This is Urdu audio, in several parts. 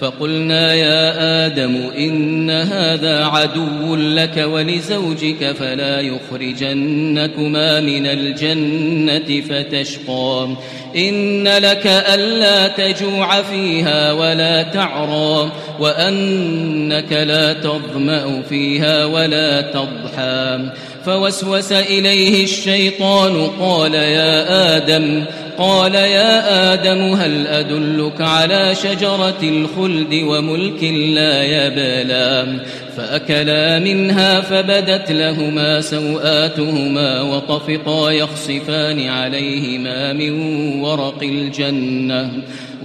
فقلنا يا آدم إن هذا عدو لك ولزوجك فلا يخرجنكما من الجنة فتشقى. إن لك ألا تجوع فيها ولا تعرى وأنك لا تظمأ فيها ولا تضحى. فوسوس إليه الشيطان قال يا آدم قال يا آدم هل أدلك على شجرة الخلد وملك لا يبلى فأكلا منها فبدت لهما سوآتهما وطفقا يخصفان عليهما من ورق الجنة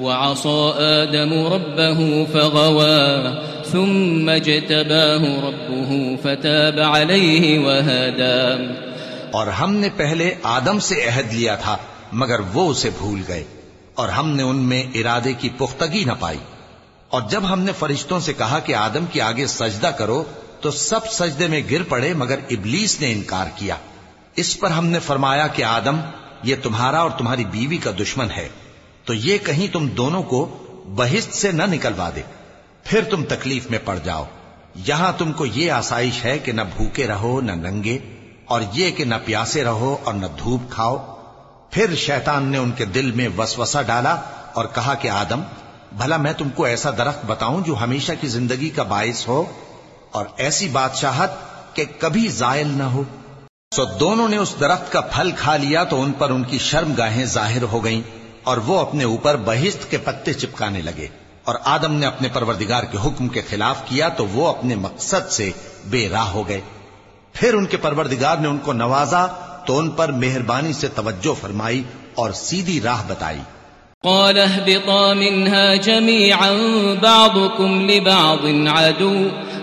وعصى آدم ربه فغوى ثم اجتباه ربه فتاب عليه وهدى اور ہم نے پہلے آدم سے عہد لیا تھا مگر وہ اسے بھول گئے اور ہم نے ان میں ارادے کی پختگی نہ پائی۔ اور جب ہم نے فرشتوں سے کہا کہ آدم کے آگے سجدہ کرو، تو سب سجدے میں گر پڑے مگر ابلیس نے انکار کیا۔ اس پر ہم نے فرمایا کہ آدم، یہ تمہارا اور تمہاری بیوی کا دشمن ہے۔ تو یہ کہیں تم دونوں کو بہشت سے نہ نکلوا دے۔ پھر تم تکلیف میں پڑ جاؤ۔ یہاں تم کو یہ آسائش ہے کہ نہ بھوکے رہو، نہ ننگے، اور یہ کہ نہ پیاسے رہو اور نہ دھوپ کھاؤ۔ پھر شیطان نے ان کے دل میں وسوسہ ڈالا اور کہا کہ آدم، بھلا میں تم کو ایسا درخت بتاؤں جو ہمیشہ کی زندگی کا باعث ہو اور ایسی بادشاہت کہ کبھی زائل نہ ہو۔ سو دونوں نے اس درخت کا پھل کھا لیا تو ان پر ان کی شرم گاہیں ظاہر ہو گئیں اور وہ اپنے اوپر بہشت کے پتے چپکانے لگے اور آدم نے اپنے پروردگار کے حکم کے خلاف کیا تو وہ اپنے مقصد سے بے راہ ہو گئے۔ پھر ان کے پروردگار نے ان کو نوازا تو ان پر مہربانی سے توجہ فرمائی اور سیدھی راہ بتائی۔ قال اهبطا منها جميعا بعضكم لبعض عدو۔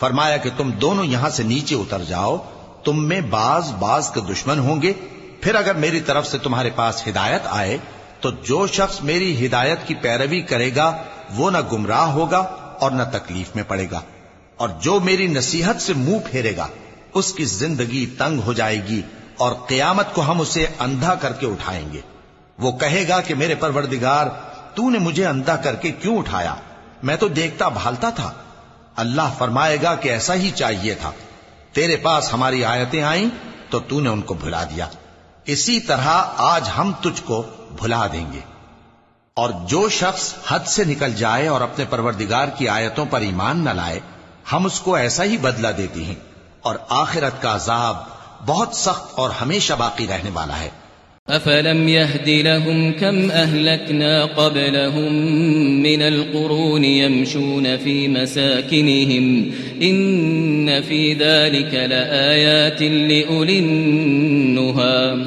فرمایا کہ تم دونوں یہاں سے نیچے اتر جاؤ، تم میں باز باز کے دشمن ہوں گے۔ پھر اگر میری طرف سے تمہارے پاس ہدایت آئے، تو جو شخص میری ہدایت کی پیروی کرے گا، وہ نہ گمراہ ہوگا اور نہ تکلیف میں پڑے گا۔ اور جو میری نصیحت سے منہ پھیرے گا، اس کی زندگی تنگ ہو جائے گی اور قیامت کو ہم اسے اندھا کر کے اٹھائیں گے۔ وہ کہے گا کہ میرے پروردگار، تو نے مجھے اندھا کر کے کیوں اٹھایا؟ میں تو دیکھتا بھالتا تھا۔ اللہ فرمائے گا کہ ایسا ہی چاہیے تھا۔ تیرے پاس ہماری آیتیں آئیں تو تو نے ان کو بھلا دیا۔ اسی طرح آج ہم تجھ کو بھلا دیں گے۔ اور جو شخص حد سے نکل جائے اور اپنے پروردگار کی آیتوں پر ایمان نہ لائے، ہم اس کو ایسا ہی بدلہ دیتی ہیں۔ اور آخرت کا عذاب بہت سخت اور ہمیشہ باقی رہنے والا ہے۔ أفلم يهد لهم كم أهلكنا قبلهم من القرون يمشون في مساكنهم إن في ذلك لآيات لأولي النهى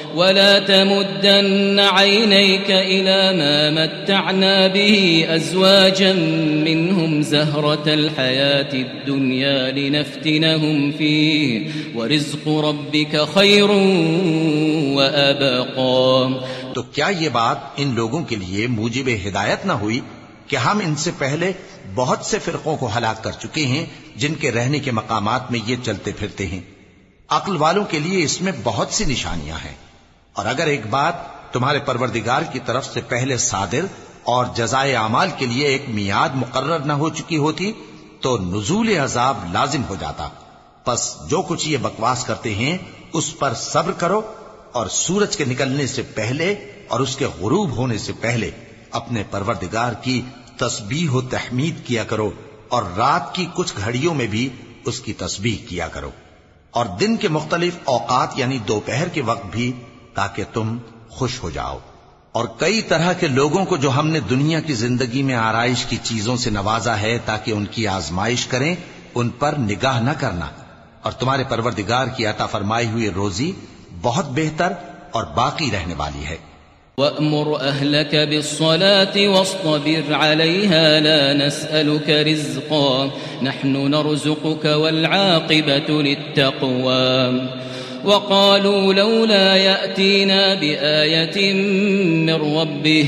ولا تمدن عينيك إلى ما متعنا به أزواجا منهم زهرة الحياة الدنيا لنفتنهم فيه ورزق ربك خير وأبقى. تو کیا یہ بات ان لوگوں کے لیے موجب ہدایت نہ ہوئی کہ ہم ان سے پہلے بہت سے فرقوں کو ہلاک کر چکے ہیں جن کے رہنے کے مقامات میں یہ چلتے پھرتے ہیں؟ عقل والوں کے لیے اس میں بہت سی نشانیاں ہیں۔ اور اگر ایک بات تمہارے پروردگار کی طرف سے پہلے صادر اور جزائے اعمال کے لیے ایک میاد مقرر نہ ہو چکی ہوتی، تو نزول عذاب لازم ہو جاتا۔ پس جو کچھ یہ بکواس کرتے ہیں، اس پر صبر کرو اور سورج کے نکلنے سے پہلے اور اس کے غروب ہونے سے پہلے اپنے پروردگار کی تسبیح و تحمید کیا کرو اور رات کی کچھ گھڑیوں میں بھی اس کی تسبیح کیا کرو۔ اور دن کے مختلف اوقات یعنی دوپہر کے وقت بھی تاکہ تم خوش ہو جاؤ۔ اور کئی طرح کے لوگوں کو جو ہم نے دنیا کی زندگی میں آرائش کی چیزوں سے نوازا ہے تاکہ ان کی آزمائش کریں، ان پر نگاہ نہ کرنا۔ اور تمہارے پروردگار کی عطا فرمائی ہوئی روزی بہت بہتر اور باقی رہنے والی ہے۔ وأمر أهلك بالصلاة واصطبر عليها لا نسألك رزقا، نحن نرزقك والعاقبة للتقوى۔ وقالوا لولا يأتينا بآية من ربه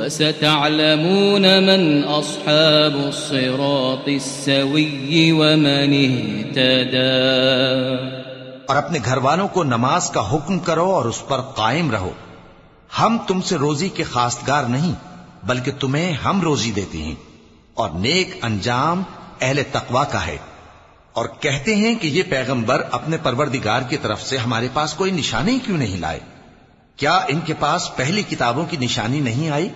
فستعلمون من أصحاب الصراط السوي ومن اهتدى. اور اپنے گھر والوں کو نماز کا حکم کرو اور اس پر قائم رہو۔ ہم تم سے روزی کے خاصگار نہیں، بلکہ تمہیں ہم روزی دیتے ہیں۔ اور نیک انجام اہل تقوا کا ہے۔ اور کہتے ہیں کہ یہ پیغمبر اپنے پروردگار کی طرف سے ہمارے پاس کوئی نشانی کیوں نہیں لائے؟ کیا ان کے پاس پہلی کتابوں کی نشانی نہیں آئی؟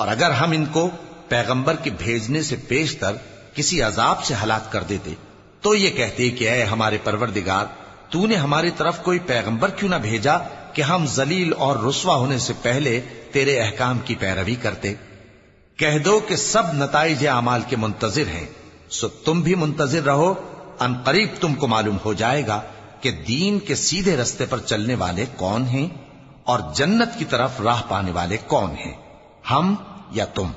اور اگر ہم ان کو پیغمبر کے بھیجنے سے پیشتر کسی عذاب سے ہلاک کر دیتے، تو یہ کہتے کہ اے ہمارے پروردگار، تو نے ہماری طرف کوئی پیغمبر کیوں نہ بھیجا کہ ہم ذلیل اور رسوا ہونے سے پہلے تیرے احکام کی پیروی کرتے؟ کہہ دو کہ سب نتائج اعمال کے منتظر ہیں، سو تم بھی منتظر رہو، ان قریب تم کو معلوم ہو جائے گا کہ دین کے سیدھے رستے پر چلنے والے کون ہیں اور جنت کی طرف راہ پانے والے کون ہیں۔ ہم یا تم